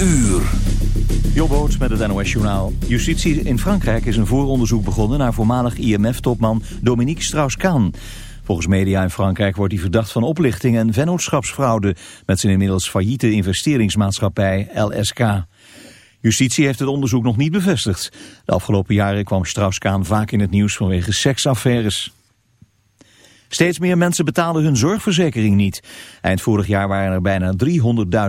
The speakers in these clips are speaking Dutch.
uur. Jobboot met het NOS Journaal. Justitie in Frankrijk is een vooronderzoek begonnen naar voormalig IMF-topman Dominique Strauss-Kaan. Volgens media in Frankrijk wordt hij verdacht van oplichting en vennootschapsfraude met zijn inmiddels failliete investeringsmaatschappij LSK. Justitie heeft het onderzoek nog niet bevestigd. De afgelopen jaren kwam Strauss-Kaan vaak in het nieuws vanwege seksaffaires. Steeds meer mensen betalen hun zorgverzekering niet. Eind vorig jaar waren er bijna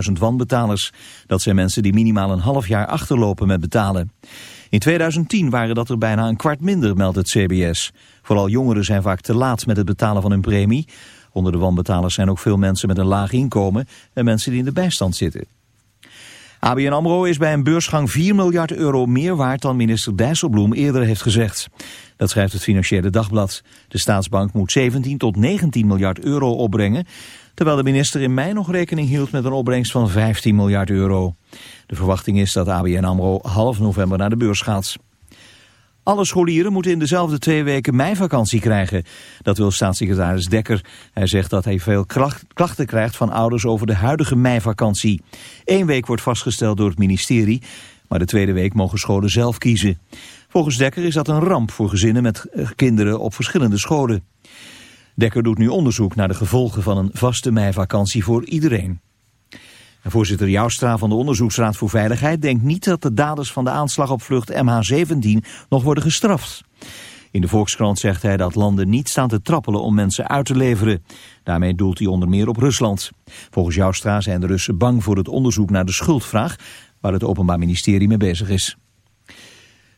300.000 wanbetalers. Dat zijn mensen die minimaal een half jaar achterlopen met betalen. In 2010 waren dat er bijna een kwart minder, meldt het CBS. Vooral jongeren zijn vaak te laat met het betalen van hun premie. Onder de wanbetalers zijn ook veel mensen met een laag inkomen en mensen die in de bijstand zitten. ABN AMRO is bij een beursgang 4 miljard euro meer waard dan minister Dijsselbloem eerder heeft gezegd. Dat schrijft het Financiële Dagblad. De staatsbank moet 17 tot 19 miljard euro opbrengen, terwijl de minister in mei nog rekening hield met een opbrengst van 15 miljard euro. De verwachting is dat ABN AMRO half november naar de beurs gaat. Alle scholieren moeten in dezelfde twee weken meivakantie krijgen. Dat wil staatssecretaris Dekker. Hij zegt dat hij veel klachten krijgt van ouders over de huidige meivakantie. Eén week wordt vastgesteld door het ministerie, maar de tweede week mogen scholen zelf kiezen. Volgens Dekker is dat een ramp voor gezinnen met eh, kinderen op verschillende scholen. Dekker doet nu onderzoek naar de gevolgen van een vaste meivakantie voor iedereen. Voorzitter Joustra van de Onderzoeksraad voor Veiligheid denkt niet dat de daders van de aanslag op vlucht MH17 nog worden gestraft. In de Volkskrant zegt hij dat landen niet staan te trappelen om mensen uit te leveren. Daarmee doelt hij onder meer op Rusland. Volgens Joustra zijn de Russen bang voor het onderzoek naar de schuldvraag, waar het Openbaar Ministerie mee bezig is.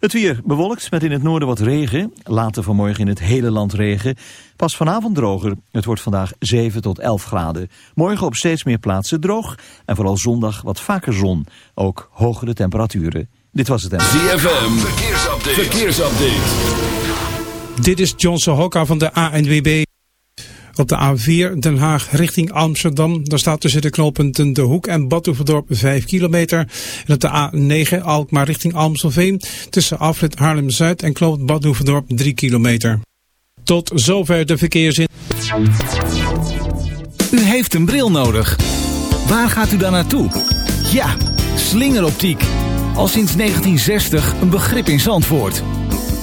Het weer bewolkt met in het noorden wat regen. Later vanmorgen in het hele land regen. Pas vanavond droger. Het wordt vandaag 7 tot 11 graden. Morgen op steeds meer plaatsen droog. En vooral zondag wat vaker zon. Ook hogere temperaturen. Dit was het. ZFM. Verkeersupdate. Verkeersupdate. Dit is Johnson Hokka van de ANWB. Op de A4 Den Haag richting Amsterdam. Daar staat tussen de knooppunten De Hoek en Badhoevedorp 5 kilometer. En op de A9 Alkmaar richting Amstelveen. Tussen afrit Haarlem-Zuid en knooppunt Badhoevedorp 3 kilometer. Tot zover de verkeersin. U heeft een bril nodig. Waar gaat u dan naartoe? Ja, slingeroptiek. Al sinds 1960 een begrip in Zandvoort.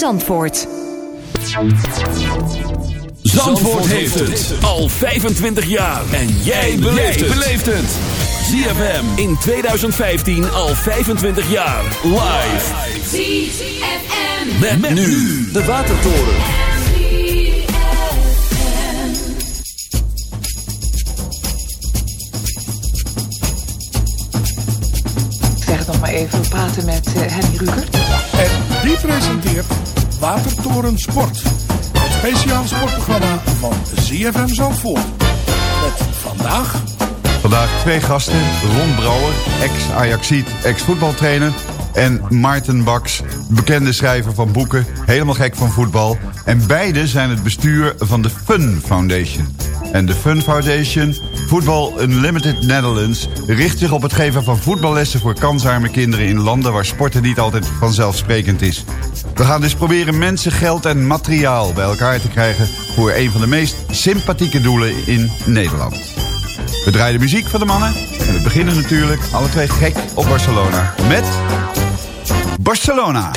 Zandvoort. Zandvoort heeft het al 25 jaar. En jij beleeft het. ZFM in 2015 al 25 jaar. Live. ZFM. Met, met nu de Watertoren. Ik zeg het nog maar even, we praten met uh, Henny Ruger. En die presenteert Watertoren Sport. Speciaal sportprogramma van ZFM Zandvoort. Met vandaag... Vandaag twee gasten. Ron Brouwer, ex-Ajaxiet, ex-voetbaltrainer. En Maarten Baks, bekende schrijver van boeken. Helemaal gek van voetbal. En beide zijn het bestuur van de Fun Foundation. En de Fun Foundation, Voetbal Unlimited Netherlands... richt zich op het geven van voetballessen voor kansarme kinderen... in landen waar sporten niet altijd vanzelfsprekend is. We gaan dus proberen mensen, geld en materiaal bij elkaar te krijgen... voor een van de meest sympathieke doelen in Nederland. We draaien de muziek van de mannen. En we beginnen natuurlijk alle twee gek op Barcelona. Met Barcelona.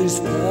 Gekke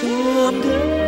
someday.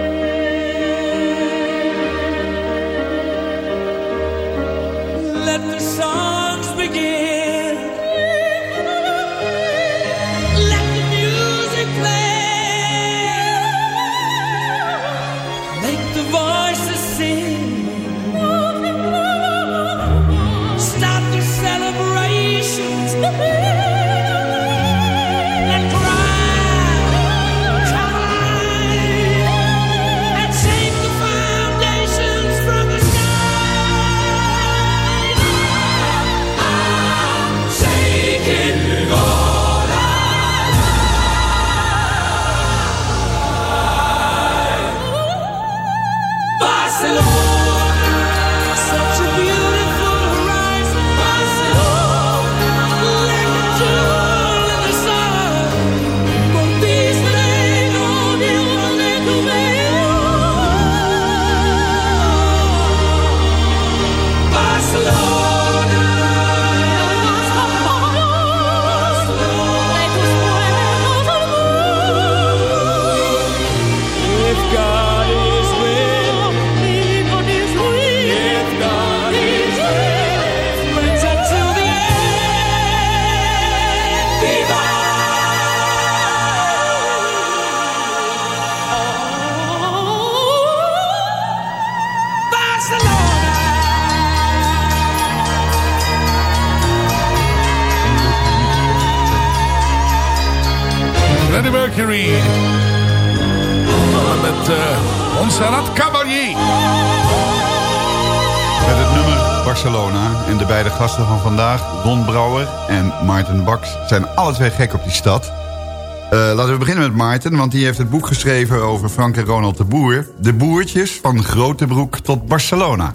De gasten van vandaag, Don Brouwer en Maarten Baks... zijn alle twee gek op die stad. Uh, laten we beginnen met Maarten, want die heeft het boek geschreven... over Frank en Ronald de Boer. De boertjes van Grotebroek tot Barcelona.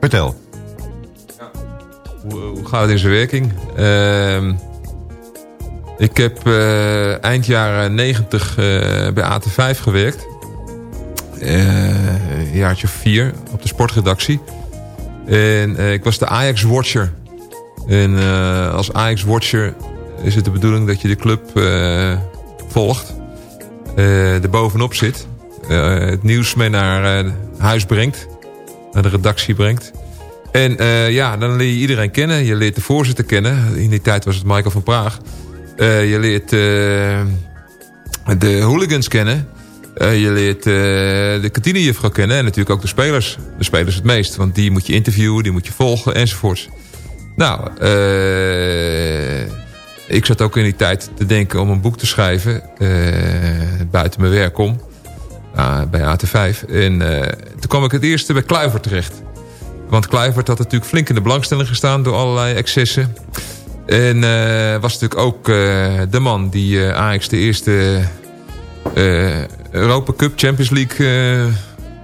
Vertel. Ja. Hoe, hoe, gaat het in zijn werking? Uh, ik heb uh, eind jaren 90 uh, bij AT5 gewerkt. Jaartje vier op de sportredactie. En ik was de Ajax-watcher. En als Ajax-watcher is het de bedoeling dat je de club volgt. uh, er bovenop zit. het nieuws mee naar huis brengt. Naar de redactie brengt. En ja, dan leer je iedereen kennen. Je leert de voorzitter kennen. In die tijd was het Michael van Praag. je leert de hooligans kennen. Je leert de kantinejuffrouw kennen. En natuurlijk ook de spelers. De spelers het meest. Want die moet je interviewen, die moet je volgen enzovoorts. Nou, uh, ik zat ook in die tijd te denken om een boek te schrijven. Uh, buiten mijn werk om. Uh, bij AT5. En toen kwam ik het eerste bij Kluivert terecht. Want Kluivert had natuurlijk flink in de belangstelling gestaan door allerlei excessen. En was natuurlijk ook de man die Ajax de eerste Europa Cup, Champions League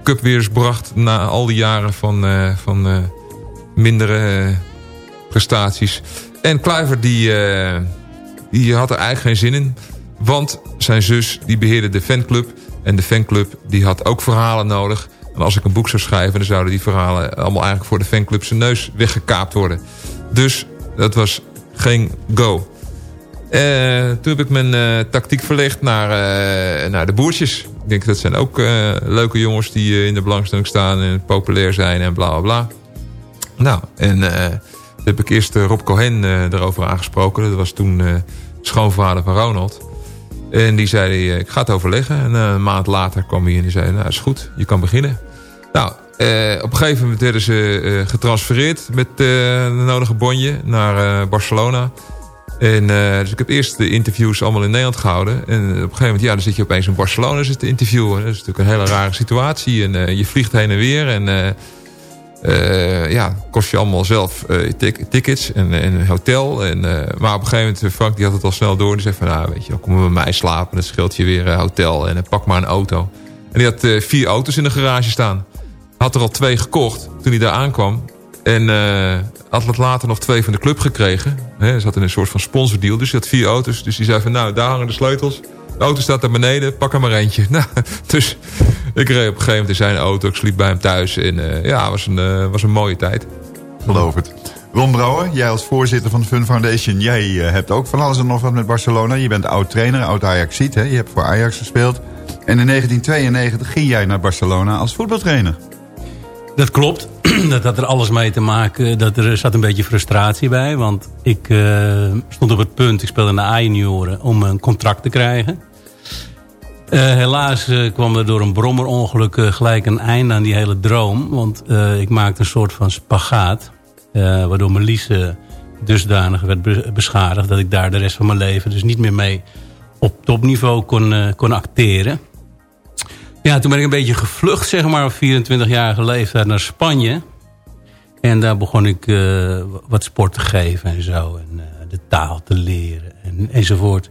Cup weer bracht. Na al die jaren van, van mindere prestaties. En Kluivert die, die had er eigenlijk geen zin in. Want zijn zus die beheerde de fanclub. En de fanclub die had ook verhalen nodig. En als ik een boek zou schrijven... dan zouden die verhalen allemaal eigenlijk voor de fanclub zijn neus weggekaapt worden. Dus dat was geen go. Uh, toen heb ik mijn uh, tactiek verlegd naar, uh, naar de boertjes. Ik denk dat zijn ook leuke jongens die in de belangstelling staan... en populair zijn en bla bla bla. Nou, en heb ik eerst eh, Rob Cohen erover aangesproken. Dat was toen schoonvader van Ronald. En die zei, ik ga het overleggen. En een maand later kwam hij en die zei, nou is goed, je kan beginnen. Nou, op een gegeven moment werden ze getransfereerd met de nodige bonje naar Barcelona. En, dus ik heb eerst de interviews allemaal in Nederland gehouden. En op een gegeven moment, ja, dan zit je opeens in Barcelona te interviewen. Dat is natuurlijk een hele rare situatie. En je vliegt heen en weer en uh, ja, kost je allemaal zelf tickets en, en hotel. En, maar op een gegeven moment, Frank die had het al snel door. Die zei van, nou weet je, dan komen we bij mij slapen. Dan scheelt je weer hotel en pak maar een auto. En die had vier auto's in de garage staan. Had er al twee gekocht toen hij daar aankwam. En had later nog twee van de club gekregen. Hij zat in een soort van sponsordeal. Dus hij had vier auto's. Dus die zei van, nou daar hangen de sleutels. De auto staat daar beneden, pak er maar eentje. Nou, dus ik reed op een gegeven moment in zijn auto. Ik sliep bij hem thuis. En uh, ja, was een, uh, was een mooie tijd. Geloof het. Ron Brouwer, jij als voorzitter van de Fun Foundation... jij uh, hebt ook van alles en nog wat met Barcelona. Je bent oud-trainer, oud-Ajaxiet. Je hebt voor Ajax gespeeld. En in 1992 ging jij naar Barcelona als voetbaltrainer. Dat klopt. Dat had er alles mee te maken. Dat er zat een beetje frustratie bij. Want ik uh, stond op het punt, ik speelde naar A-junioren... om een contract te krijgen. Uh, helaas kwam er door een brommerongeluk gelijk een einde aan die hele droom. Want ik maakte een soort van spagaat. waardoor mijn lies dusdanig werd beschadigd... dat ik daar de rest van mijn leven dus niet meer mee op topniveau kon, kon acteren. Ja, toen ben ik een beetje gevlucht, zeg maar, op 24-jarige leeftijd naar Spanje. En daar begon ik uh, wat sport te geven en zo. En uh, de taal te leren en, enzovoort.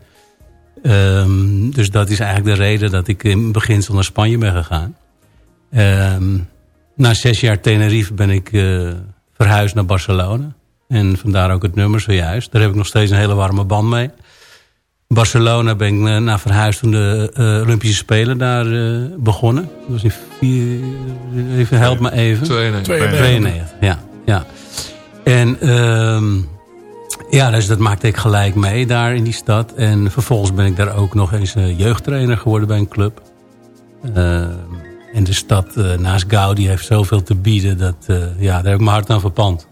Um, dus dat is eigenlijk de reden dat ik in beginsel naar Spanje ben gegaan. Um, na zes jaar Tenerife ben ik uh, verhuisd naar Barcelona. En vandaar ook het nummer zojuist. Daar heb ik nog steeds een hele warme band mee. Barcelona ben ik eh, naar verhuisd toen de uh, Olympische Spelen daar uh, begonnen. Dat was in vier, even, help me even. 92. 92, ja. ja. En um, ja, dus dat maakte ik gelijk mee daar in die stad. En vervolgens ben ik daar ook nog eens jeugdtrainer geworden bij een club. Uh, en de stad naast Gaudi heeft zoveel te bieden. Dat, ja, daar heb ik mijn hart aan verpand.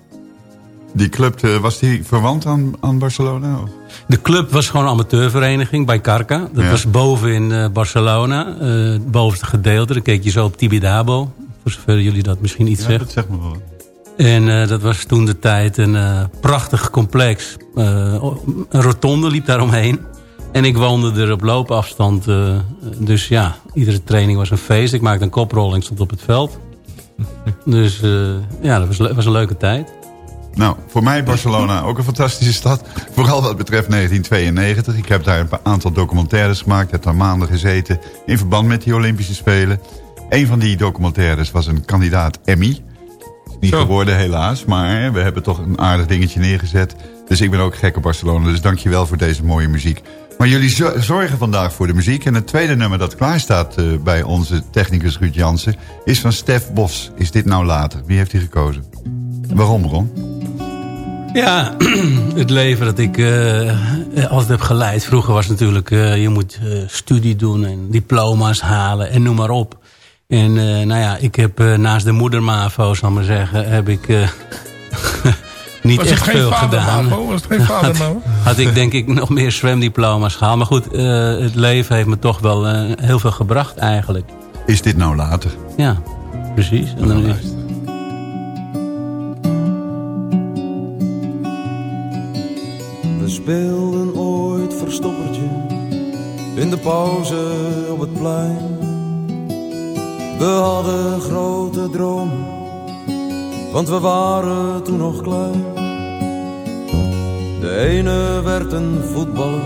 Die club, was die verwant aan, aan Barcelona? Of? De club was gewoon een amateurvereniging bij Carca. Dat was boven in uh, Barcelona. Uh, het bovenste gedeelte. Dan keek je zo op Tibidabo. Voor zover jullie dat misschien iets ja, zegt. dat zegt me wel. En uh, dat was toen de tijd een uh, prachtig complex. Uh, een rotonde liep daaromheen. En ik woonde er op loopafstand. dus ja, iedere training was een feest. Ik maakte een koprolling, stond op het veld. dus ja, dat was, was een leuke tijd. Nou, voor mij Barcelona ook een fantastische stad. Vooral wat betreft 1992. Ik heb daar een aantal documentaires gemaakt. Heb daar maanden gezeten in verband met die Olympische Spelen. Een van die documentaires was een kandidaat Emmy. Niet Zo. geworden helaas, maar we hebben toch een aardig dingetje neergezet. Dus ik ben ook gek op Barcelona. Dus dank je wel voor deze mooie muziek. Maar jullie zorgen vandaag voor de muziek. En het tweede nummer dat klaar staat uh, bij onze technicus Ruud Jansen... is van Stef Bos. Is dit nou later? Wie heeft hij gekozen? Waarom, Ron? Ja, het leven dat ik uh, altijd heb geleid. Vroeger was natuurlijk, uh, je moet uh, studie doen en diploma's halen en noem maar op. En nou ja, ik heb naast de moedermavo, zal ik maar zeggen, heb ik niet was echt veel gedaan. Was het geen vader had, had, ik denk ik nog meer zwemdiploma's gehaald. Maar goed, het leven heeft me toch wel heel veel gebracht eigenlijk. Is dit nou later? Ja, precies. En dan is, speelden ooit verstoppertje in de pauze op het plein. We hadden grote dromen, want we waren toen nog klein. De ene werd een voetballer,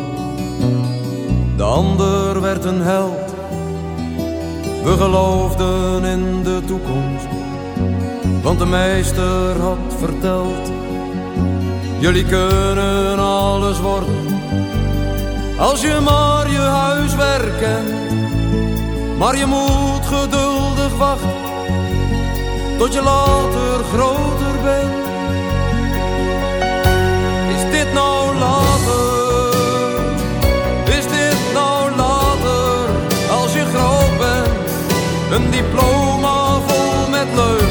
de ander werd een held. We geloofden in de toekomst, want de meester had verteld Jullie kunnen alles worden. Als je maar je huiswerk kent Maar je moet geduldig wachten. Tot je later groter bent. Is dit nou later? Is dit nou Een diploma vol met leugens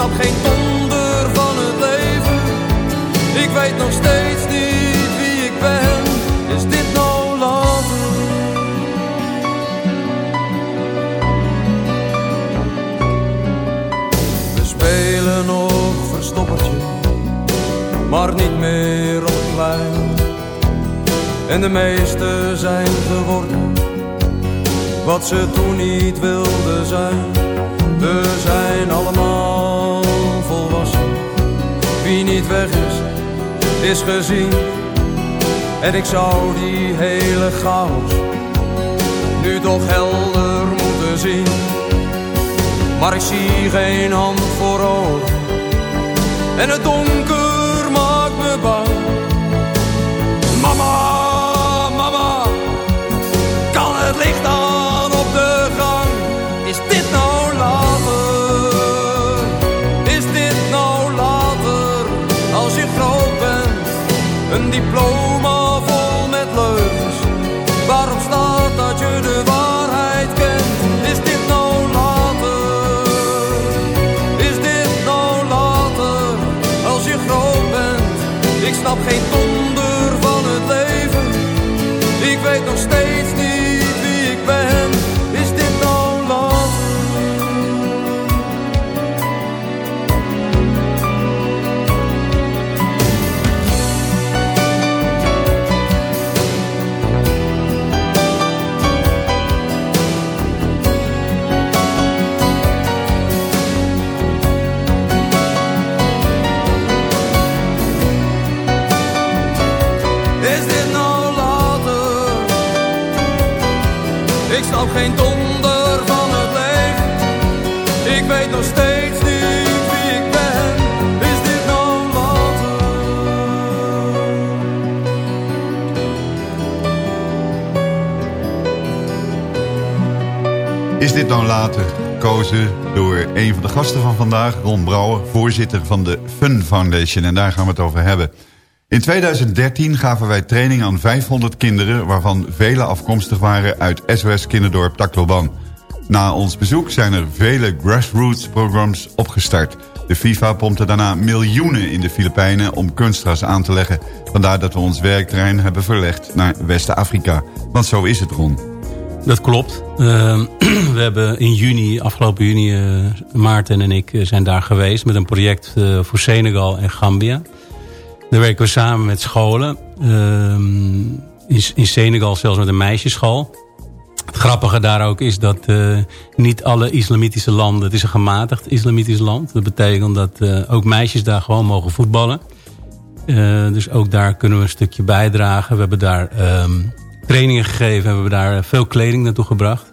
snap geen donder van het leven. Ik weet nog steeds niet wie ik ben. Is dit nou later? We spelen nog verstoppertje, maar niet meer op plein en de meesten zijn geworden wat ze toen niet wilden zijn. We zijn allemaal. Wie niet weg is, is gezien. En ik zou die hele chaos nu toch helder moeten zien. Maar ik zie geen hand voor ogen. En het donker Is dit nou later? Kozen door een van de gasten van vandaag, Ron Brouwer, voorzitter van de Fun Foundation. En daar gaan we het over hebben. In 2013 gaven wij training aan 500 kinderen... waarvan vele afkomstig waren uit SOS Kinderdorp Tacloban. Na ons bezoek zijn er vele grassroots-programma's opgestart. De FIFA pompte daarna miljoenen in de Filipijnen om kunstgras aan te leggen. Vandaar dat we ons werkterrein hebben verlegd naar West-Afrika. Want zo is het, Ron. Dat klopt. Uh, we hebben in juni, afgelopen juni, uh, Maarten en ik zijn daar geweest... met een project uh, voor Senegal en Gambia... Daar werken we samen met scholen. Ehm, in, in, Senegal zelfs met een meisjesschool. Het grappige daar ook is dat niet alle islamitische landen... het is een gematigd islamitisch land. Dat betekent dat ook meisjes daar gewoon mogen voetballen. Dus ook daar kunnen we een stukje bijdragen. We hebben daar um, trainingen gegeven. We hebben daar veel kleding naartoe gebracht.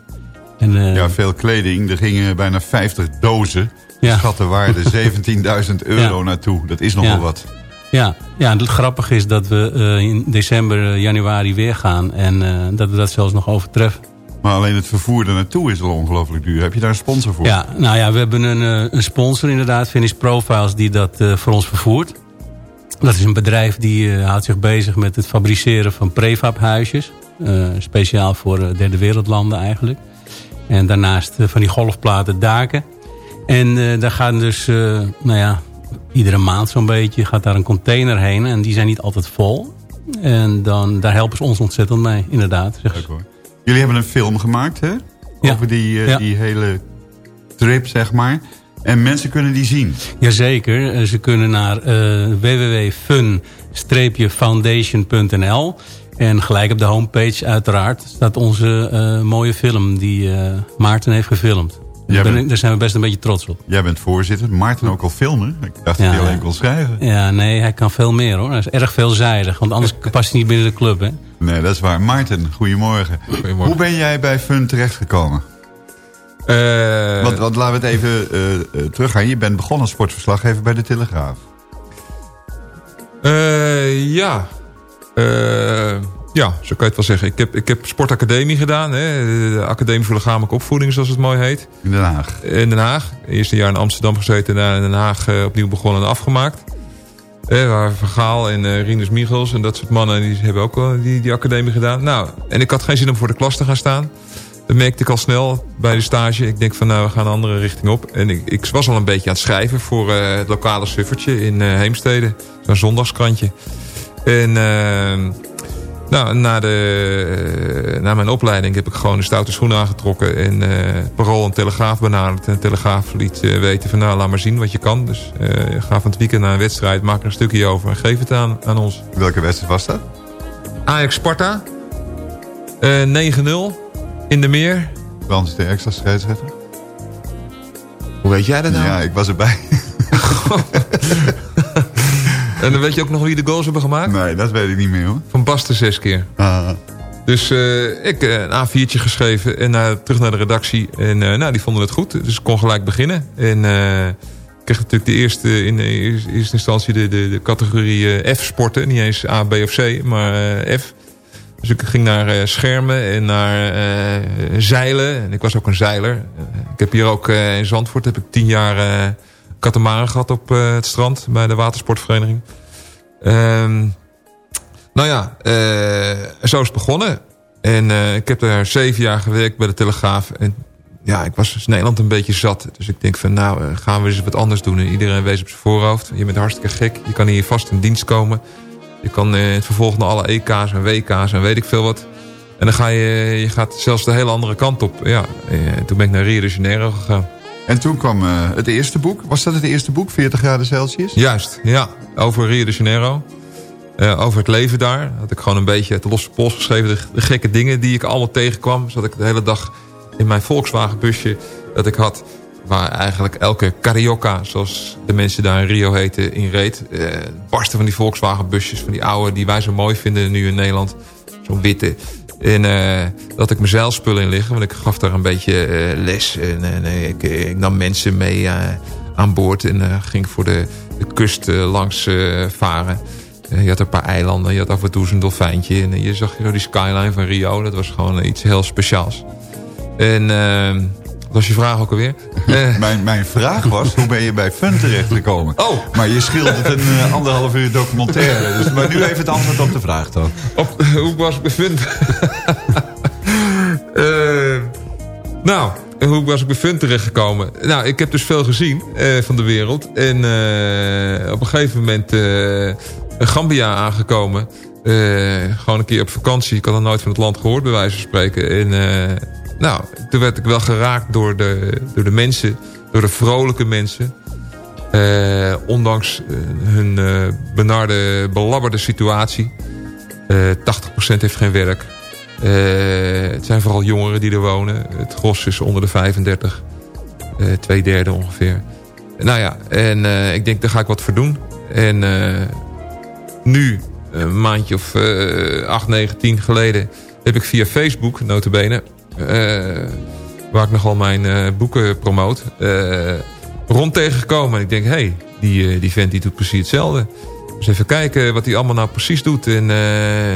En, ja, veel kleding. Er gingen bijna 50 dozen. Ja. Schattenwaarde 17.000 euro ja. naartoe. Dat is nogal ja. wat. Ja, ja het grappige is dat we uh, in december, januari weer gaan. En uh, dat we dat zelfs nog overtreffen. Maar alleen het vervoer er naartoe is wel ongelooflijk duur. Heb je daar een sponsor voor? Ja, nou ja, we hebben een, een sponsor inderdaad, Finish Profiles, die dat voor ons vervoert. Dat is een bedrijf die houdt zich bezig met het fabriceren van prefabhuisjes. speciaal voor derde wereldlanden eigenlijk. En daarnaast van die golfplaten daken. En daar gaan dus, nou ja, iedere maand zo'n beetje gaat daar een container heen. En die zijn niet altijd vol. En dan, daar helpen ze ons ontzettend mee, inderdaad. Jullie hebben een film gemaakt, hè? Over die, uh, die hele trip, zeg maar. En mensen kunnen die zien? Jazeker. Eh, ze kunnen naar uh, www.fun-foundation.nl en gelijk op de homepage uiteraard staat onze uh, mooie film die uh, Maarten heeft gefilmd. Bent, daar zijn we best een beetje trots op. Jij bent voorzitter. Maarten ook al filmen. Ik dacht dat hij alleen kon schrijven. Ja, nee, hij kan veel meer hoor. Hij is erg veelzijdig. Want anders past hij niet binnen de club, hè? Nee, dat is waar. Maarten, goedemorgen. goedemorgen. Hoe ben jij bij Fun terechtgekomen? Uh, want, want, laten we het even uh, uh, teruggaan. Je bent begonnen als sportverslaggever bij de Telegraaf. ja. Ja, zo kan je het wel zeggen. Ik heb, ik heb sportacademie gedaan. Hè? De Academie voor Lichamelijke Opvoeding, zoals het mooi heet. In Den Haag? In Den Haag. Eerste jaar in Amsterdam gezeten. Daarna in Den Haag opnieuw begonnen en afgemaakt. Eh, waar Vergaal en uh, Rinus Michels en dat soort mannen... die hebben ook wel die, die academie gedaan. Nou, en ik had geen zin om voor de klas te gaan staan. Dat merkte ik al snel bij de stage. Ik denk van nou, we gaan een andere richting op. En ik, ik was al een beetje aan het schrijven voor uh, het lokale suffertje in uh, Heemstede. Zo'n zondagskrantje. En... Uh, nou, na, de, na mijn opleiding heb ik gewoon de stoute schoenen aangetrokken. En Parool en Telegraaf benaderd. En Telegraaf liet weten van nou, laat maar zien wat je kan. Dus ga van het weekend naar een wedstrijd, maak er een stukje over en geef het aan, aan ons. Welke wedstrijd was dat? Ajax Sparta. 9-0 in de meer. Frans de extra scheidsrechter. Hoe weet jij dat nou? Ja, ik was erbij. En dan weet je ook nog wie de goals hebben gemaakt? Nee, dat weet ik niet meer hoor. Van Basten zes keer. Ah. Dus uh, ik uh, een A4'tje geschreven en uh, terug naar de redactie. En nou, die vonden het goed, dus ik kon gelijk beginnen. En ik kreeg natuurlijk de eerste, in eerste instantie de, de, de categorie F-sporten. Niet eens A, B of C, maar F. Dus ik ging naar schermen en naar zeilen. En ik was ook een zeiler. ik heb hier ook in Zandvoort heb ik tien jaar katamaren gehad op het strand bij de watersportvereniging. Um, nou ja, zo is het begonnen. En ik heb daar zeven jaar gewerkt bij de Telegraaf. En ja, ik was dus Nederland een beetje zat. Dus ik denk van nou, gaan we eens wat anders doen. En iedereen wees op zijn voorhoofd. Je bent hartstikke gek. Je kan hier vast in dienst komen. Je kan in het vervolg naar alle EK's en WK's en weet ik veel wat. En dan ga je, je gaat zelfs de hele andere kant op. Ja, toen ben ik naar Rio de Janeiro gegaan. En toen kwam uh, het eerste boek. Was dat het eerste boek, 40 graden Celsius? Juist, ja. Over Rio de Janeiro. Uh, over het leven daar. Had ik gewoon een beetje het losse pols geschreven. De, de, gekke dingen die ik allemaal tegenkwam. Zat ik de hele dag in mijn Volkswagen busje dat ik had. Waar eigenlijk elke carioca, zoals de mensen daar in Rio heten, in reed. Uh, barsten van die Volkswagen busjes. Van die oude die wij zo mooi vinden nu in Nederland. Zo'n witte. En uh, dat ik mijn zeilspullen in liggen. Want ik gaf daar een beetje uh, les. En, en ik, ik, nam mensen mee uh, aan boord. En ging voor de, kust langs varen. je had een paar eilanden. Je had af en toe een dolfijntje. En je zag zo die skyline van Rio. Dat was gewoon iets heel speciaals. En ehm, was je vraag ook alweer? Eh. mijn, mijn vraag was, hoe ben je bij Fun terechtgekomen? Oh. Maar je schildert een uh, anderhalf uur documentaire. Dus, maar nu even het antwoord op de vraag dan. Op, hoe was ik bij Fun? uh, nou, hoe was ik bij Fun terechtgekomen? Nou, ik heb dus veel gezien uh, van de wereld. En op een gegeven moment Gambia aangekomen. gewoon een keer op vakantie. Ik had nog nooit van het land gehoord, bij wijze van spreken. En nou, toen werd ik wel geraakt door de, door de mensen. Door de vrolijke mensen. Uh, ondanks uh, hun uh, benarde, belabberde situatie. 80% heeft geen werk. het zijn vooral jongeren die er wonen. Het gros is onder de 35. twee derde ongeveer. Nou ja, en ik denk daar ga ik wat voor doen. En nu, een maandje of 8, 9, 10 geleden... heb ik via Facebook, notabene uh, waar ik nogal mijn uh, boeken promoot, uh, rond tegengekomen. En ik denk, hé, hey, die, die vent die doet precies hetzelfde. Dus even kijken wat hij allemaal nou precies doet. En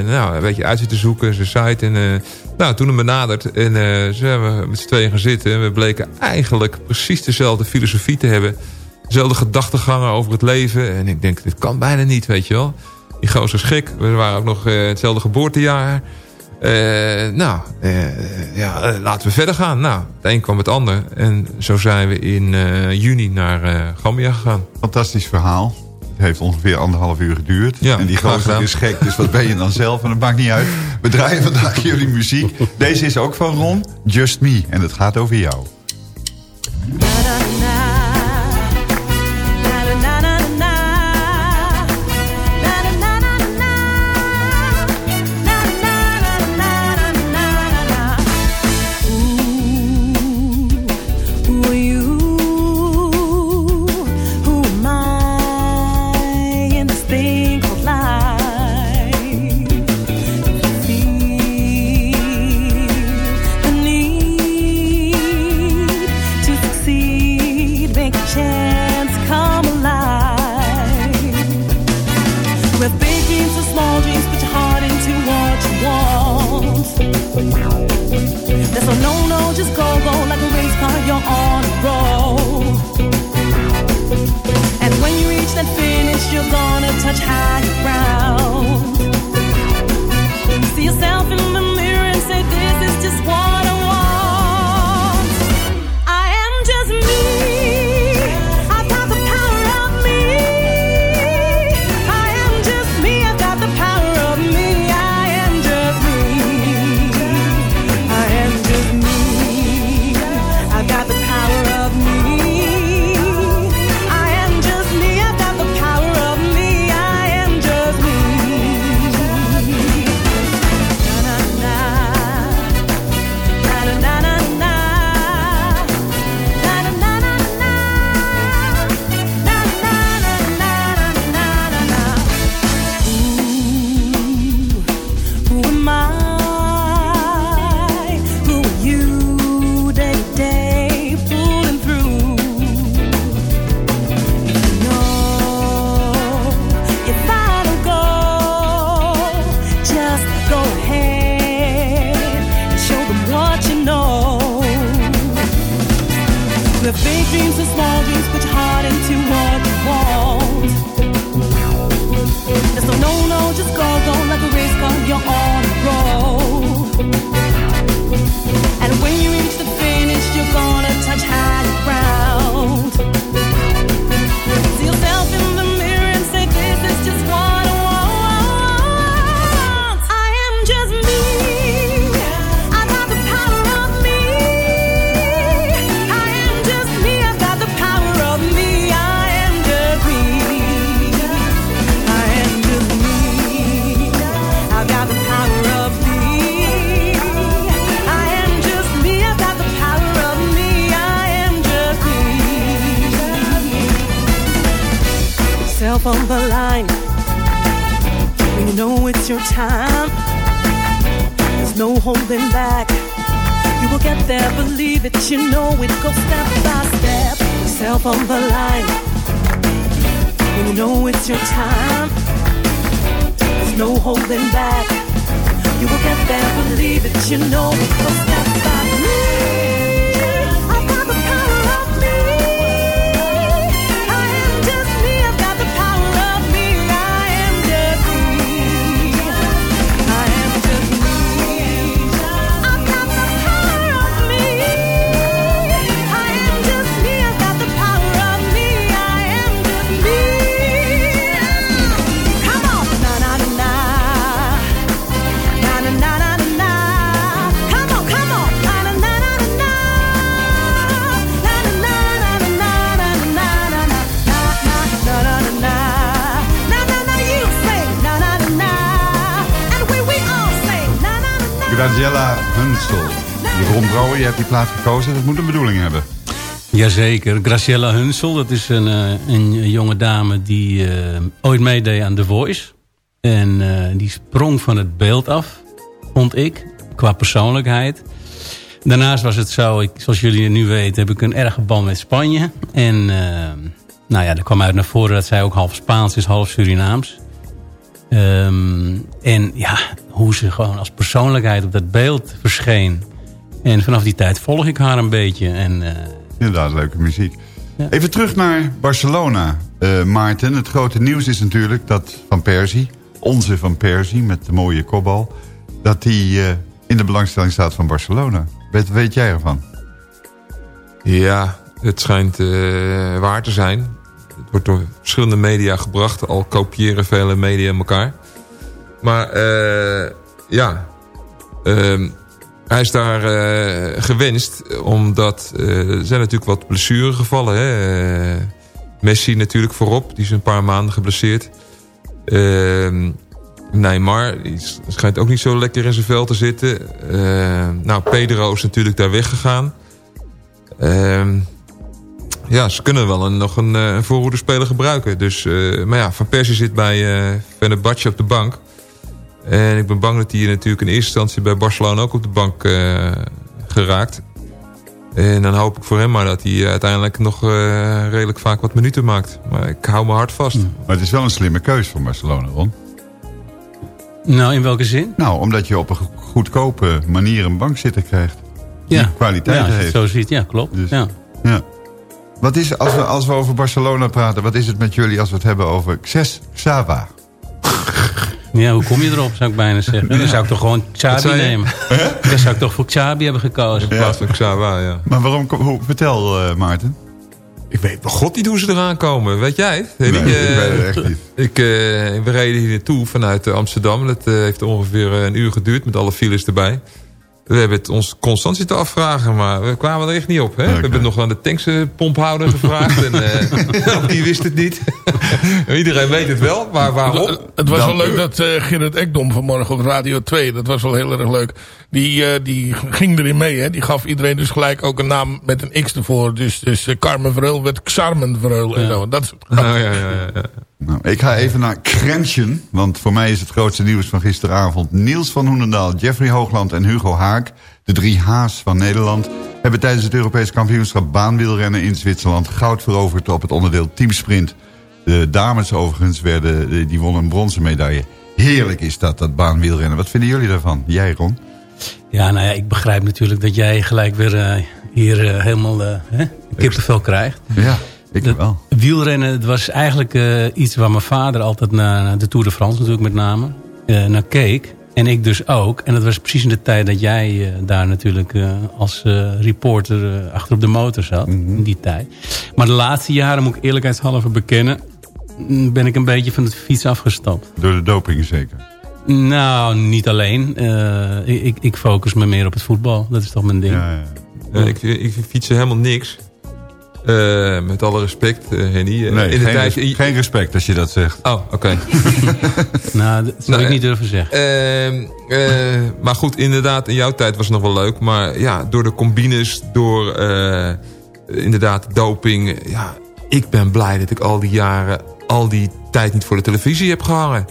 nou, een beetje uit te zoeken, zijn site. En nou, toen hem benaderd. En ze hebben met z'n tweeën gaan zitten. En we bleken eigenlijk precies dezelfde filosofie te hebben. Dezelfde gedachtegangen over het leven. En ik denk, dit kan bijna niet, weet je wel. Die gozer gek. We waren ook nog hetzelfde geboortejaar. Uh, nou, uh, ja, laten we verder gaan. Nou, het een kwam het ander. En zo zijn we in uh, juni naar Gambia gegaan. Fantastisch verhaal. Het heeft ongeveer anderhalf uur geduurd. Ja, en die gozer is gek, dus wat ben je dan zelf? En dat maakt niet uit. We draaien vandaag jullie muziek. Deze is ook van Ron, Just Me. En het gaat over jou. yourself on the line when you know it's your time. There's no holding back. You will get there, believe it, you know it. Go step by step, yourself on the line. When you know it's your time, there's no holding back. You will get there, believe it, you know it. Go step by step. Graziella Hunsel. Jeroen Brouwer, je hebt die plaat gekozen. Dat moet een bedoeling hebben. Jazeker. Graciella Hunsel, dat is een, uh, een jonge dame die uh, ooit meedeed aan The Voice. En uh, die sprong van het beeld af, vond ik, qua persoonlijkheid. Daarnaast was het zo, ik, zoals jullie nu weten, heb ik een erge band met Spanje. En nou ja, er kwam uit naar voren dat zij ook half Spaans is, half Surinaams. Ehm, en ja, hoe ze gewoon als persoonlijkheid op dat beeld verscheen. En vanaf die tijd volg ik haar een beetje. En, uh, Inderdaad, leuke muziek. Even terug naar Barcelona, uh, Maarten. Het grote nieuws is natuurlijk dat Van Persie, onze Van Persie met de mooie kopbal... dat die uh, in de belangstelling staat van Barcelona. Weet, weet jij ervan? Ja, het schijnt waar te zijn. Het wordt door verschillende media gebracht. Al kopiëren vele media elkaar. Maar ja... Ehm, hij is daar uh, gewenst, omdat uh, er zijn natuurlijk wat blessuregevallen. Hè? Messi natuurlijk voorop, die is een paar maanden geblesseerd. Ehm, Neymar, die schijnt ook niet zo lekker in zijn vel te zitten. nou, Pedro is natuurlijk daar weggegaan. Ehm, ja, ze kunnen wel een, nog een, een voorhoederspeler gebruiken. Dus, maar ja, Van Persie zit bij uh, Fenerbahce op de bank. En ik ben bang dat hij natuurlijk in eerste instantie bij Barcelona ook op de bank uh, geraakt. En dan hoop ik voor hem maar dat hij uiteindelijk nog uh, redelijk vaak wat minuten maakt. Maar ik hou me hard vast. Maar het is wel een slimme keus van Barcelona, Ron. Nou, in welke zin? Nou, omdat je op een goedkope manier een bank zitten krijgt. Die ja. kwaliteit ja, als je heeft. het zo ziet, ja, klopt. Dus, ja. ja. Wat is, als we, als we over Barcelona praten, wat is het met jullie als we het hebben over Xes Xava? Ja, hoe kom je erop, zou ik bijna zeggen. Dan zou ik toch gewoon Xabi nemen. Dan zou ik toch voor Xabi hebben gekozen. In plaats van Xava, ja. Maar waarom, hoe, vertel uh, Maarten. Ik weet bij god niet hoe ze eraan komen. Weet jij het? Nee, ik, uh, ik weet het echt niet. Ik, uh, we reden hier naartoe vanuit Amsterdam. Dat heeft ongeveer een uur geduurd met alle files erbij. We hebben het ons constant zitten afvragen, maar we kwamen er echt niet op. Hè? Okay. We hebben nog aan de tankspomphouder gevraagd en uh, die wist het niet. Iedereen weet het wel, maar waarom? Het, het was wel leuk dat uh, Gerrit Ekdom vanmorgen op Radio 2, dat was wel heel erg leuk. Die, uh, die ging erin mee, hè? die gaf iedereen dus gelijk ook een naam met een X ervoor. Dus, dus Carmen Verheul werd Xarmen Verheul en ja. zo. Dat oh, ja, ja, ja. Nou, ik ga even naar Krensjen, want voor mij is het grootste nieuws van gisteravond. Niels van Hoenendaal, Jeffrey Hoogland en Hugo Haak, de drie H's van Nederland... hebben tijdens het Europees kampioenschap baanwielrennen in Zwitserland... goud veroverd op het onderdeel teamsprint. De dames overigens werden, die wonnen een bronzen medaille. Heerlijk is dat, dat baanwielrennen. Wat vinden jullie daarvan? Jij, Ron? Ja, nou ja, ik begrijp natuurlijk dat jij gelijk weer uh, hier uh, helemaal uh, kippenvel krijgt. Ja. Ik dat wel. Wielrennen, het was eigenlijk uh, iets waar mijn vader altijd naar de Tour de France natuurlijk met name uh, naar keek. En ik dus ook. En dat was precies in de tijd dat jij uh, daar natuurlijk als reporter achter op de motor zat. Mm -hmm. In die tijd. Maar de laatste jaren, moet ik eerlijkheidshalve bekennen... ben ik een beetje van het fiets afgestapt. Door de doping zeker? Nou, niet alleen. ik, ik focus me meer op het voetbal. Dat is toch mijn ding. Ja, ja. ik, ik fietsen helemaal niks. Uh, met alle respect, uh, Henny. Uh, nee, in de geen, tijd... res geen respect als je dat zegt. Oh, oké. Okay. nou, dat zou nou, ik niet durven zeggen. Ehm, maar goed, inderdaad, in jouw tijd was het nog wel leuk. Maar ja, door de combines, door inderdaad doping. Ja, ik ben blij dat ik al die jaren, al die tijd niet voor de televisie heb gehangen.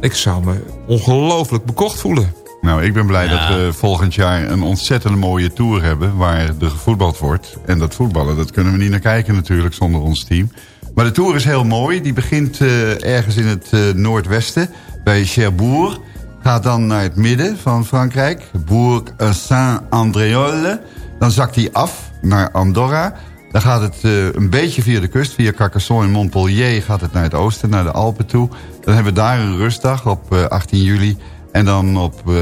Ik zou me ongelooflijk bekocht voelen. Nou, ik ben blij ja. dat we volgend jaar een ontzettend mooie tour hebben... waar er gevoetbald wordt. En dat voetballen, dat kunnen we niet naar kijken natuurlijk zonder ons team. Maar de tour is heel mooi. Die begint uh, ergens in het uh, noordwesten, bij Cherbourg. Gaat dan naar het midden van Frankrijk. Bourg-Saint-Andréole. Dan zakt hij af naar Andorra. Dan gaat het uh, een beetje via de kust. Via Carcassonne en Montpellier gaat het naar het oosten, naar de Alpen toe. Dan hebben we daar een rustdag op 18 juli... En dan op uh,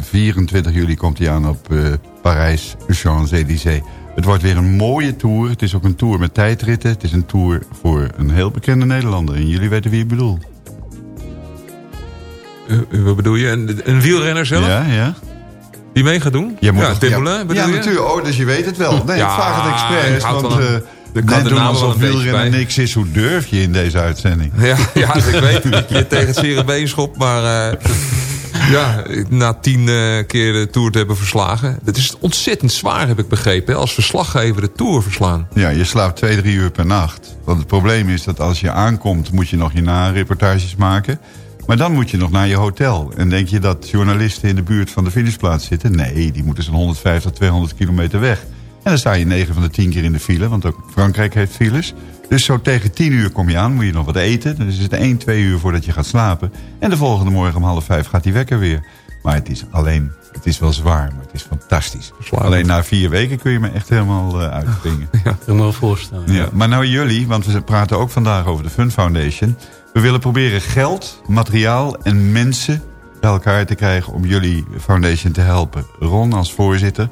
24 juli komt hij aan op uh, Parijs, Champs-Élysées. Het wordt weer een mooie tour. Het is ook een tour met tijdritten. Het is een tour voor een heel bekende Nederlander. En jullie weten wie ik bedoel. Uh, wat bedoel je? Een, een, wielrenner zelf? Ja, ja. Die mee gaat doen? Ja, ja, bedoel ja je? natuurlijk. Oh, dus je weet het wel. Nee, ja, ik vraag het expres. Want de kan de doen naam wielrennen niks is. Hoe durf je in deze uitzending? Ja, ja ik weet dat je tegen het zere schopt. Maar uh, ja, na tien uh, keer de Tour te hebben verslagen. Het is ontzettend zwaar, heb ik begrepen. Hè, als verslaggever de Tour verslaan. Ja, je slaapt twee, drie uur per nacht. Want het probleem is dat als je aankomt... moet je nog je na-reportages maken. Maar dan moet je nog naar je hotel. En denk je dat journalisten in de buurt van de finishplaats zitten? Nee, die moeten zo'n 150, 200 kilometer weg. En dan sta je 9 van de 10 keer in de file, want ook Frankrijk heeft files. Dus zo tegen 10 uur kom je aan, moet je nog wat eten. Dan is het 1, 2 uur voordat je gaat slapen. En de volgende morgen om half 5 gaat die wekker weer. Maar het is alleen, het is wel zwaar, maar het is fantastisch. Alleen na vier weken kun je me echt helemaal uh, uitspringen. Ja, dat kan me wel voorstellen. Ja. Maar nou jullie, want we praten ook vandaag over de Fun Foundation. We willen proberen geld, materiaal en mensen bij elkaar te krijgen... om jullie foundation te helpen. Ron als voorzitter,